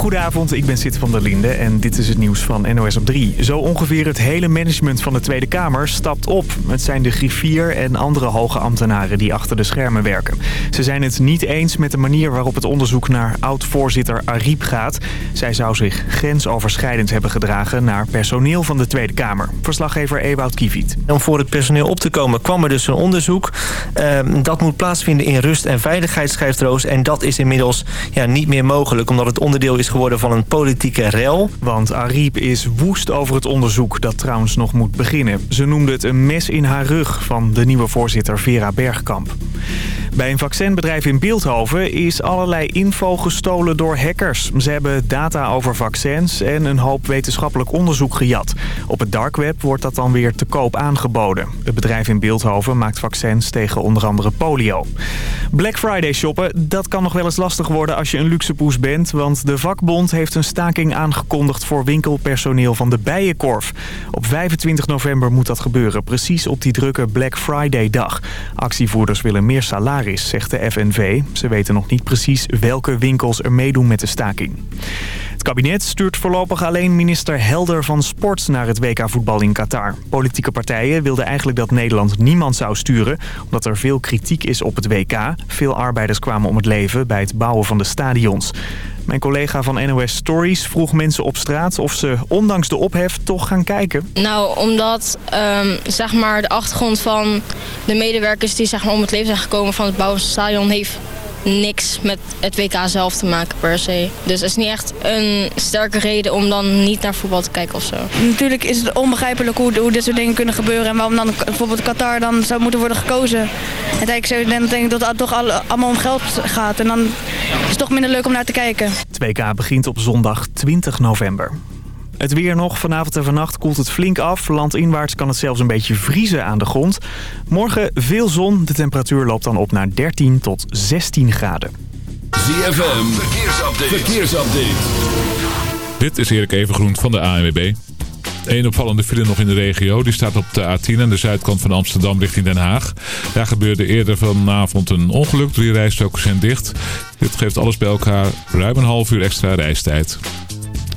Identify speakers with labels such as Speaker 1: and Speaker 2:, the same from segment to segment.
Speaker 1: Goedenavond, ik ben Sid van der Linde en dit is het nieuws van NOS op 3. Zo ongeveer het hele management van de Tweede Kamer stapt op. Het zijn de griffier en andere hoge ambtenaren die achter de schermen werken. Ze zijn het niet eens met de manier waarop het onderzoek naar oud-voorzitter Ariep gaat. Zij zou zich grensoverschrijdend hebben gedragen naar personeel van de Tweede Kamer. Verslaggever Ewout Kiviet.
Speaker 2: Om voor het personeel op te komen kwam er dus een onderzoek. Ehm, dat moet plaatsvinden in rust en veiligheid. En dat is inmiddels ja, niet meer mogelijk omdat het onderdeel is geworden van een politieke rel.
Speaker 1: Want Ariep is woest over het onderzoek dat trouwens nog moet beginnen. Ze noemde het een mes in haar rug van de nieuwe voorzitter Vera Bergkamp. Bij een vaccinbedrijf in Beeldhoven is allerlei info gestolen door hackers. Ze hebben data over vaccins en een hoop wetenschappelijk onderzoek gejat. Op het dark web wordt dat dan weer te koop aangeboden. Het bedrijf in Beeldhoven maakt vaccins tegen onder andere polio. Black Friday shoppen, dat kan nog wel eens lastig worden als je een luxe poes bent... want de vakbond heeft een staking aangekondigd voor winkelpersoneel van de Bijenkorf. Op 25 november moet dat gebeuren, precies op die drukke Black Friday dag. Actievoerders willen meer salaris, zegt de FNV. Ze weten nog niet precies welke winkels er meedoen met de staking. Het kabinet stuurt voorlopig alleen minister Helder van Sport naar het WK voetbal in Qatar. Politieke partijen wilden eigenlijk dat Nederland niemand zou sturen... omdat er veel kritiek is op het WK. Veel arbeiders kwamen om het leven bij het bouwen van de stadions. Mijn collega van NOS Stories vroeg mensen op straat of ze ondanks de ophef toch gaan kijken.
Speaker 3: Nou, omdat um, zeg maar de achtergrond van de medewerkers die zeg maar, om het leven zijn gekomen van het bouwen van het stadion heeft niks met het WK zelf te maken per se. Dus het is niet echt een sterke reden om dan niet naar voetbal te kijken of zo.
Speaker 4: Natuurlijk is het onbegrijpelijk hoe, hoe dit soort dingen kunnen gebeuren... en waarom dan bijvoorbeeld Qatar dan zou moeten worden gekozen. En dan denk ik dat het toch allemaal om geld gaat. En dan is het toch minder leuk om naar te kijken.
Speaker 1: Het WK begint op zondag 20 november. Het weer nog. Vanavond en vannacht koelt het flink af. Landinwaarts kan het zelfs een beetje vriezen aan de grond. Morgen veel zon. De temperatuur loopt dan op naar 13 tot 16 graden.
Speaker 5: ZFM, verkeersupdate. verkeersupdate.
Speaker 6: Dit is Erik Evengroen van de ANWB. Een opvallende file nog in de regio. Die staat op de A10 aan de zuidkant van Amsterdam richting Den Haag. Daar gebeurde eerder vanavond een ongeluk. Drie rijstroken zijn dicht. Dit geeft alles bij elkaar ruim een half uur extra reistijd.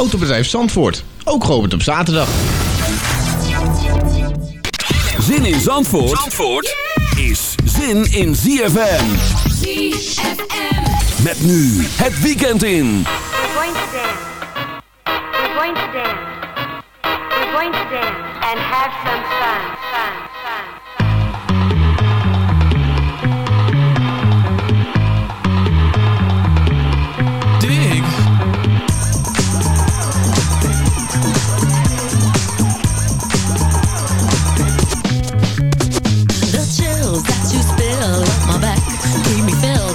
Speaker 7: Autobedrijf Zandvoort. Ook geopend op zaterdag.
Speaker 5: Zin in Zandvoort, Zandvoort is zin in ZFM.
Speaker 8: ZFM.
Speaker 5: Met nu het weekend in.
Speaker 8: We're going to dance. We're going to dance. We're going to dance and have some fun. Fun. Fun.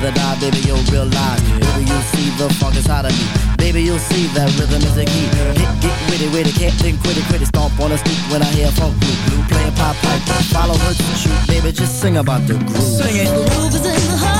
Speaker 9: The I,
Speaker 10: baby, you'll realize. Baby, you'll see the funk is hot on me. Baby, you'll see that rhythm is a key. Get, get witty, witty, can't think, quit it, quit it. Stomp on the street when I hear funk blue. blue playing pop pipe, follow her to shoot. Baby, just sing about the groove. Sing it.
Speaker 9: The groove is in the heart.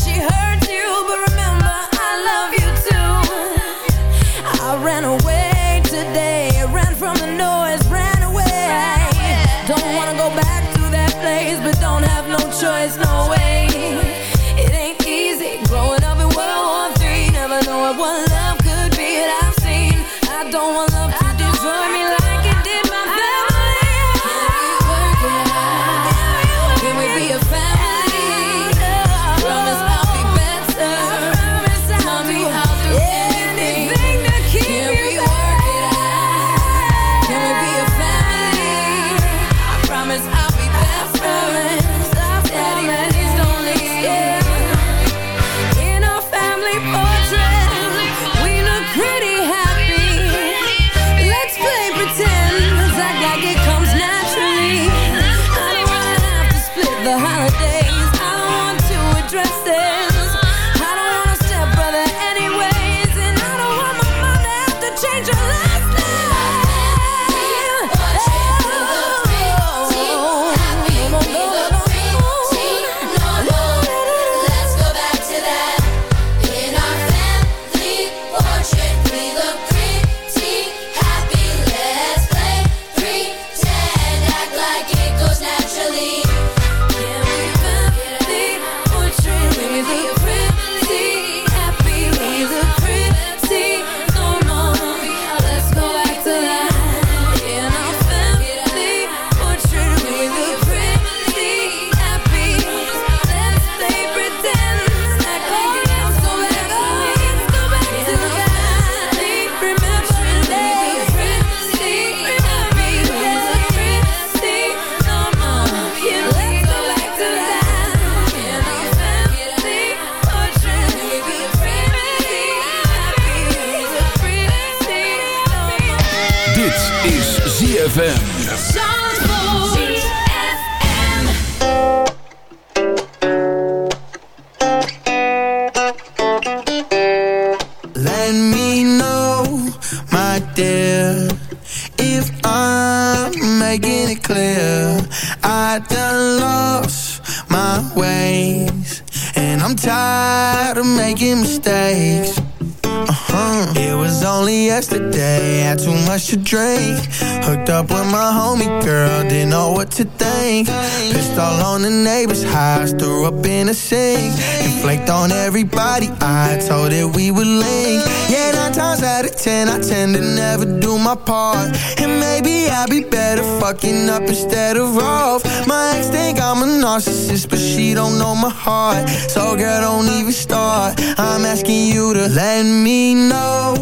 Speaker 11: everybody, I told it we would link. Yeah, nine times out of ten, I tend to never do my part. And maybe I'd be better fucking up instead of off. My ex think I'm a narcissist, but she don't know my heart. So girl, don't even start. I'm asking you to let me know,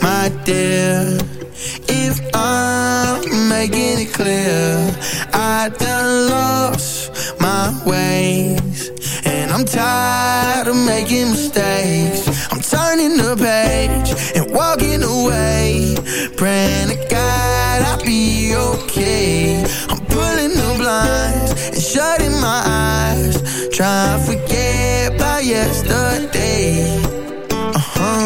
Speaker 11: my dear. If I'm making it clear, I done lost my ways. And I'm tired of making mistakes. I'm turning the page and walking away. Praying to God I'll be okay. I'm pulling the blinds and shutting my eyes. Trying to forget about yesterday. Uh-huh.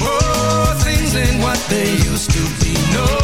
Speaker 12: Oh, things ain't what they used to
Speaker 13: be. No.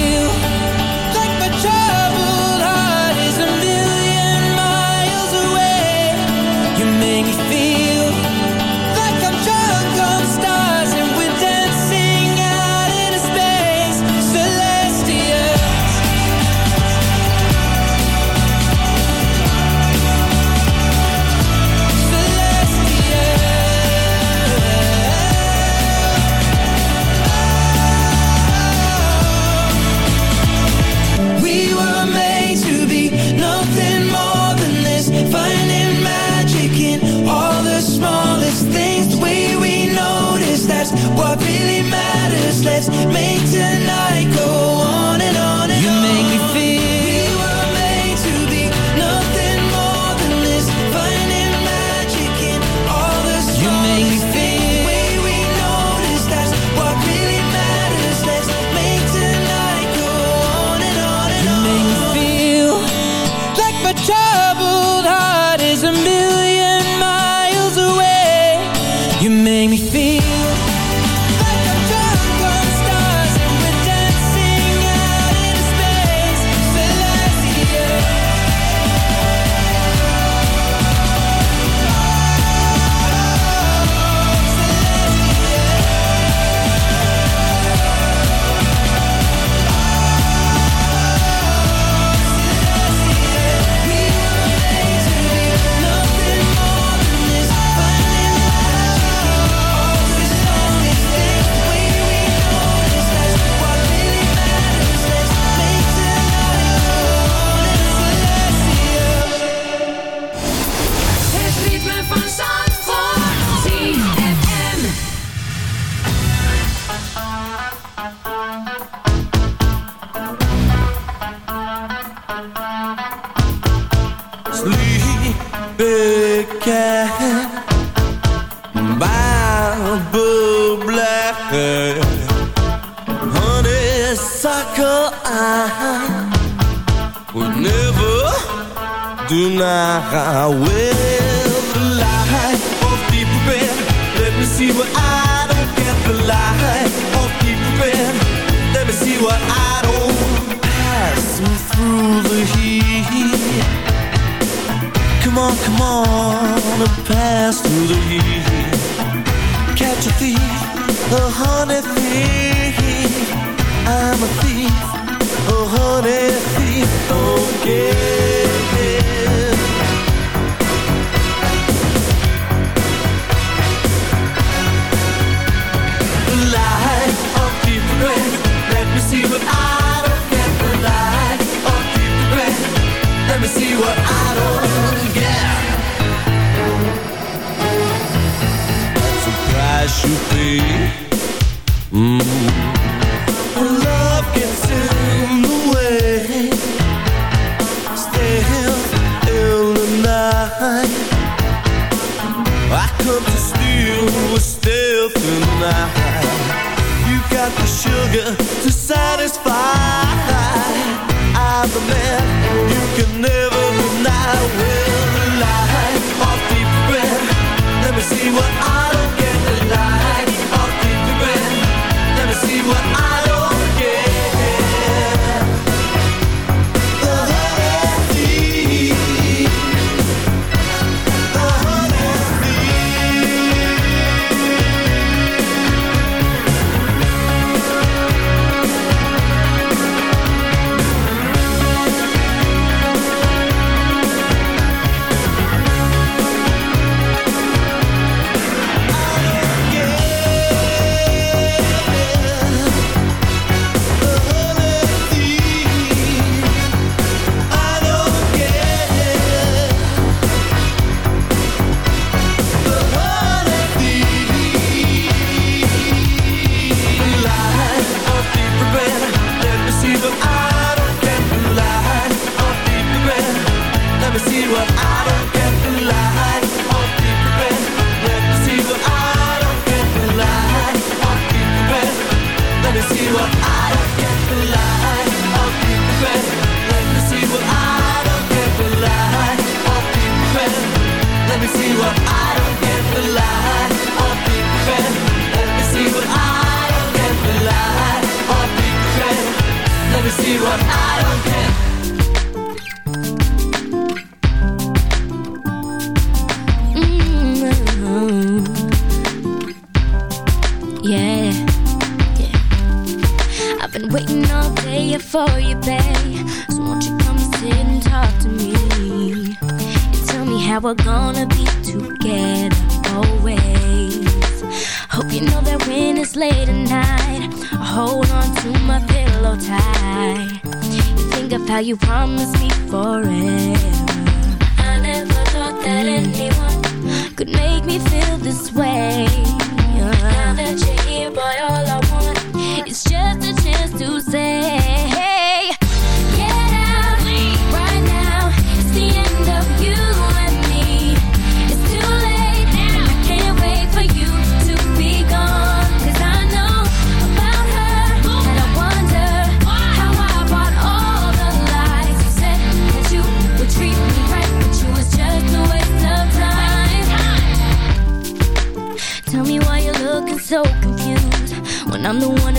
Speaker 11: pass through the
Speaker 9: years.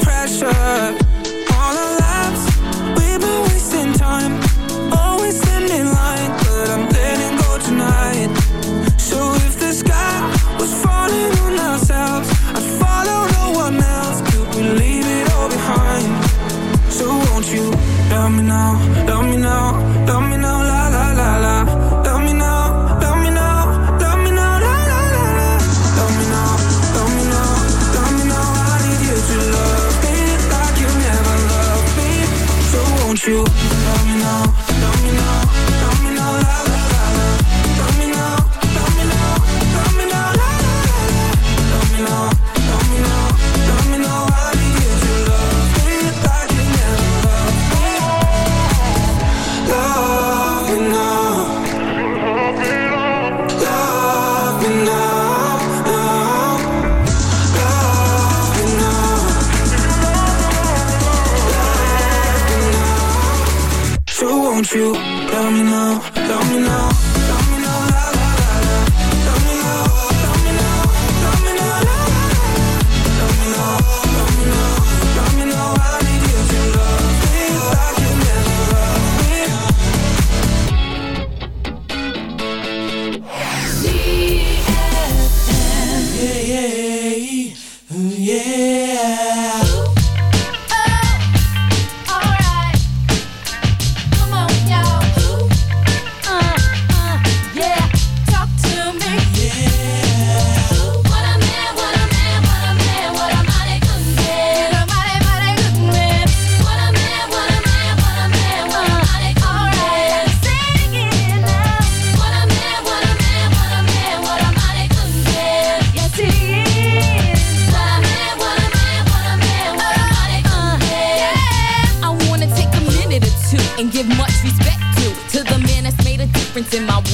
Speaker 14: pressure.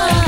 Speaker 9: Oh.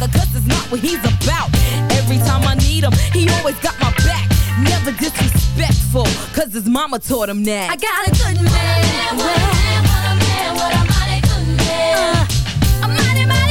Speaker 15: sucker, cause it's not what he's about. Every time I need him, he always got my back. Never disrespectful, cause his mama taught him that. I got a good man. What a man, what a man, what a mighty good man. Uh, a mighty, mighty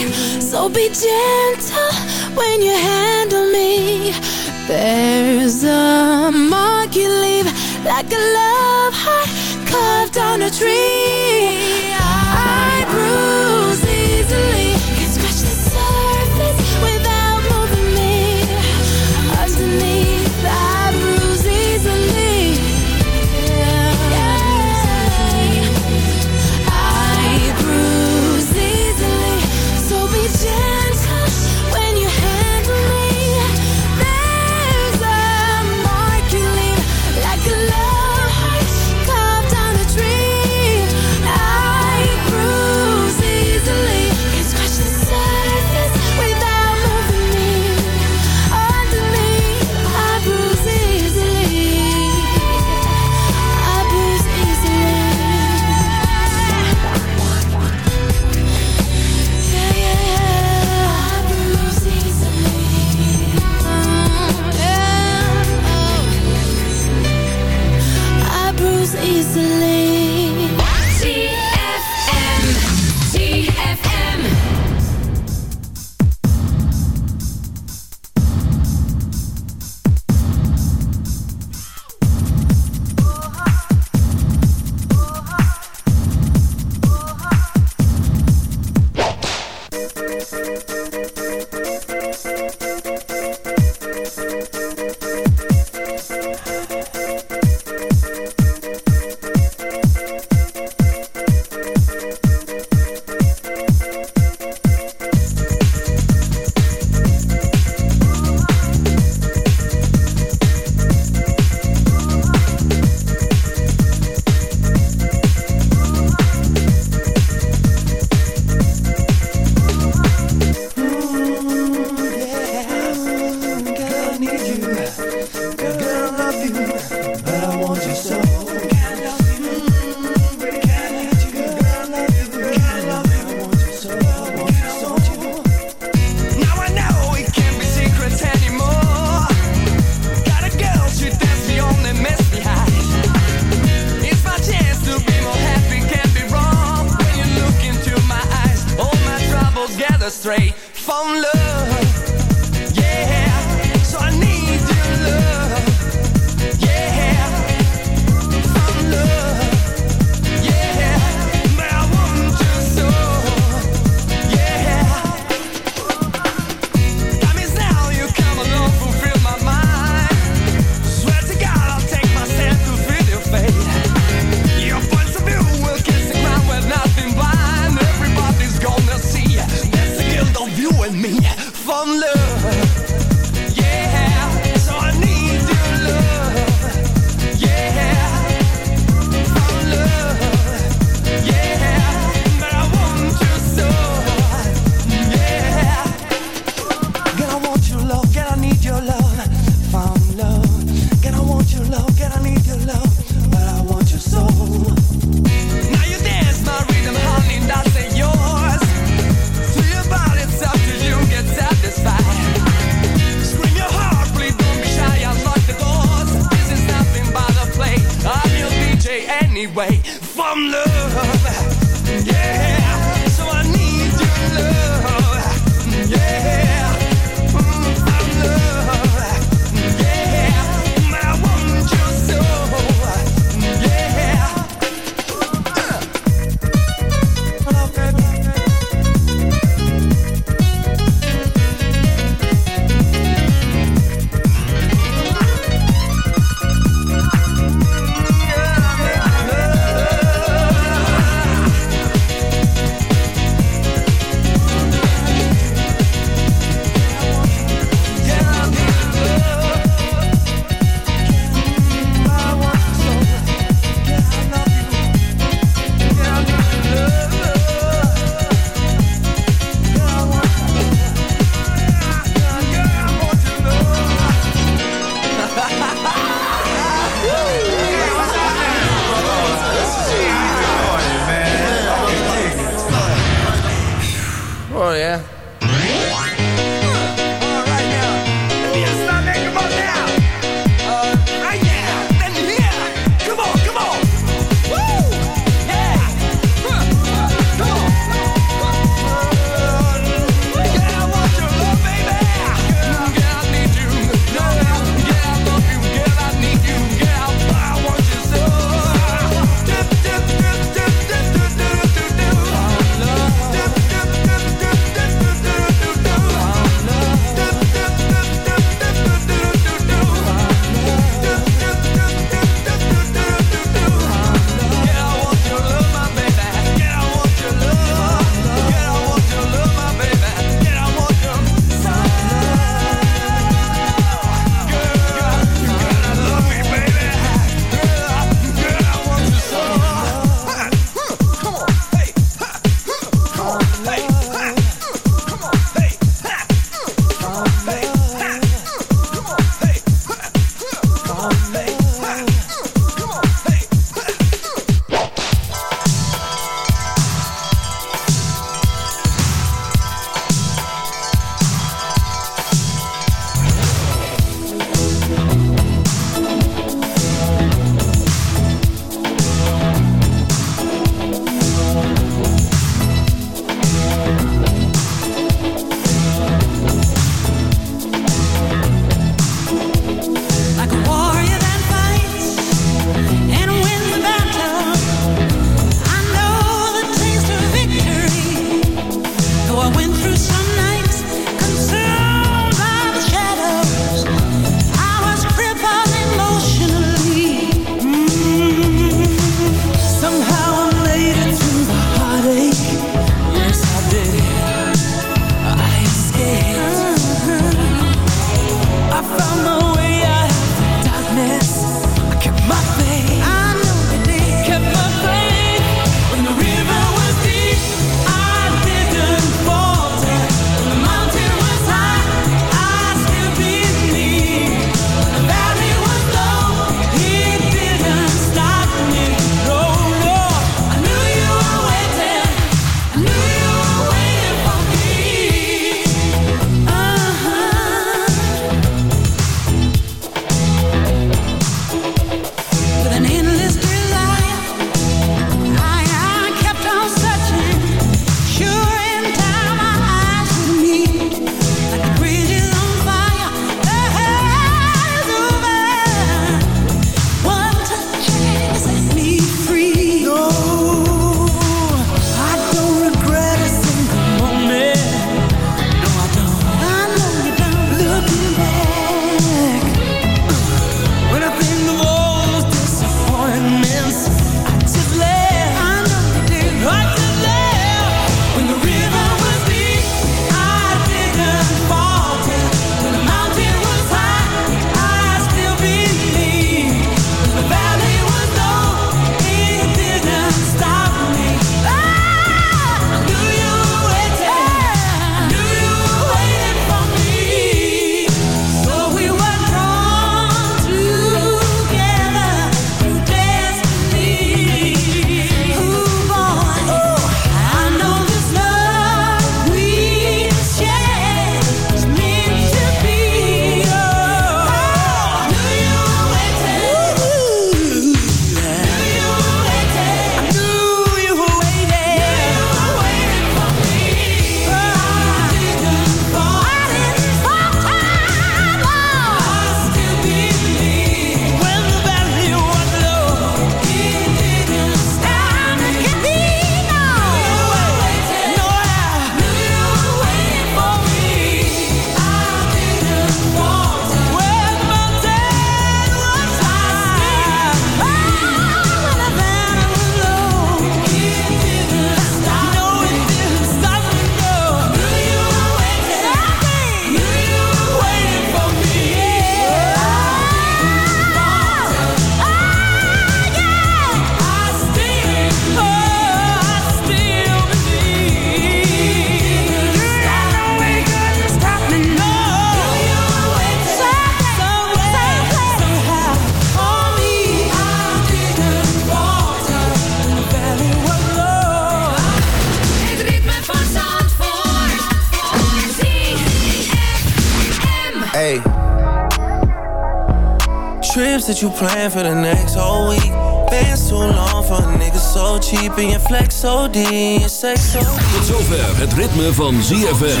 Speaker 11: that you plan for the next whole week. Bands too long for a nigga so cheap. And your flex so D, your sex so
Speaker 5: Tot zover het ritme van ZFM.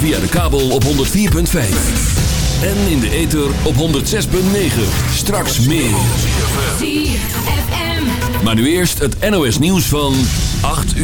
Speaker 5: Via de kabel op 104.5. En in de ether op 106.9. Straks meer. Maar nu eerst het NOS nieuws van 8 uur.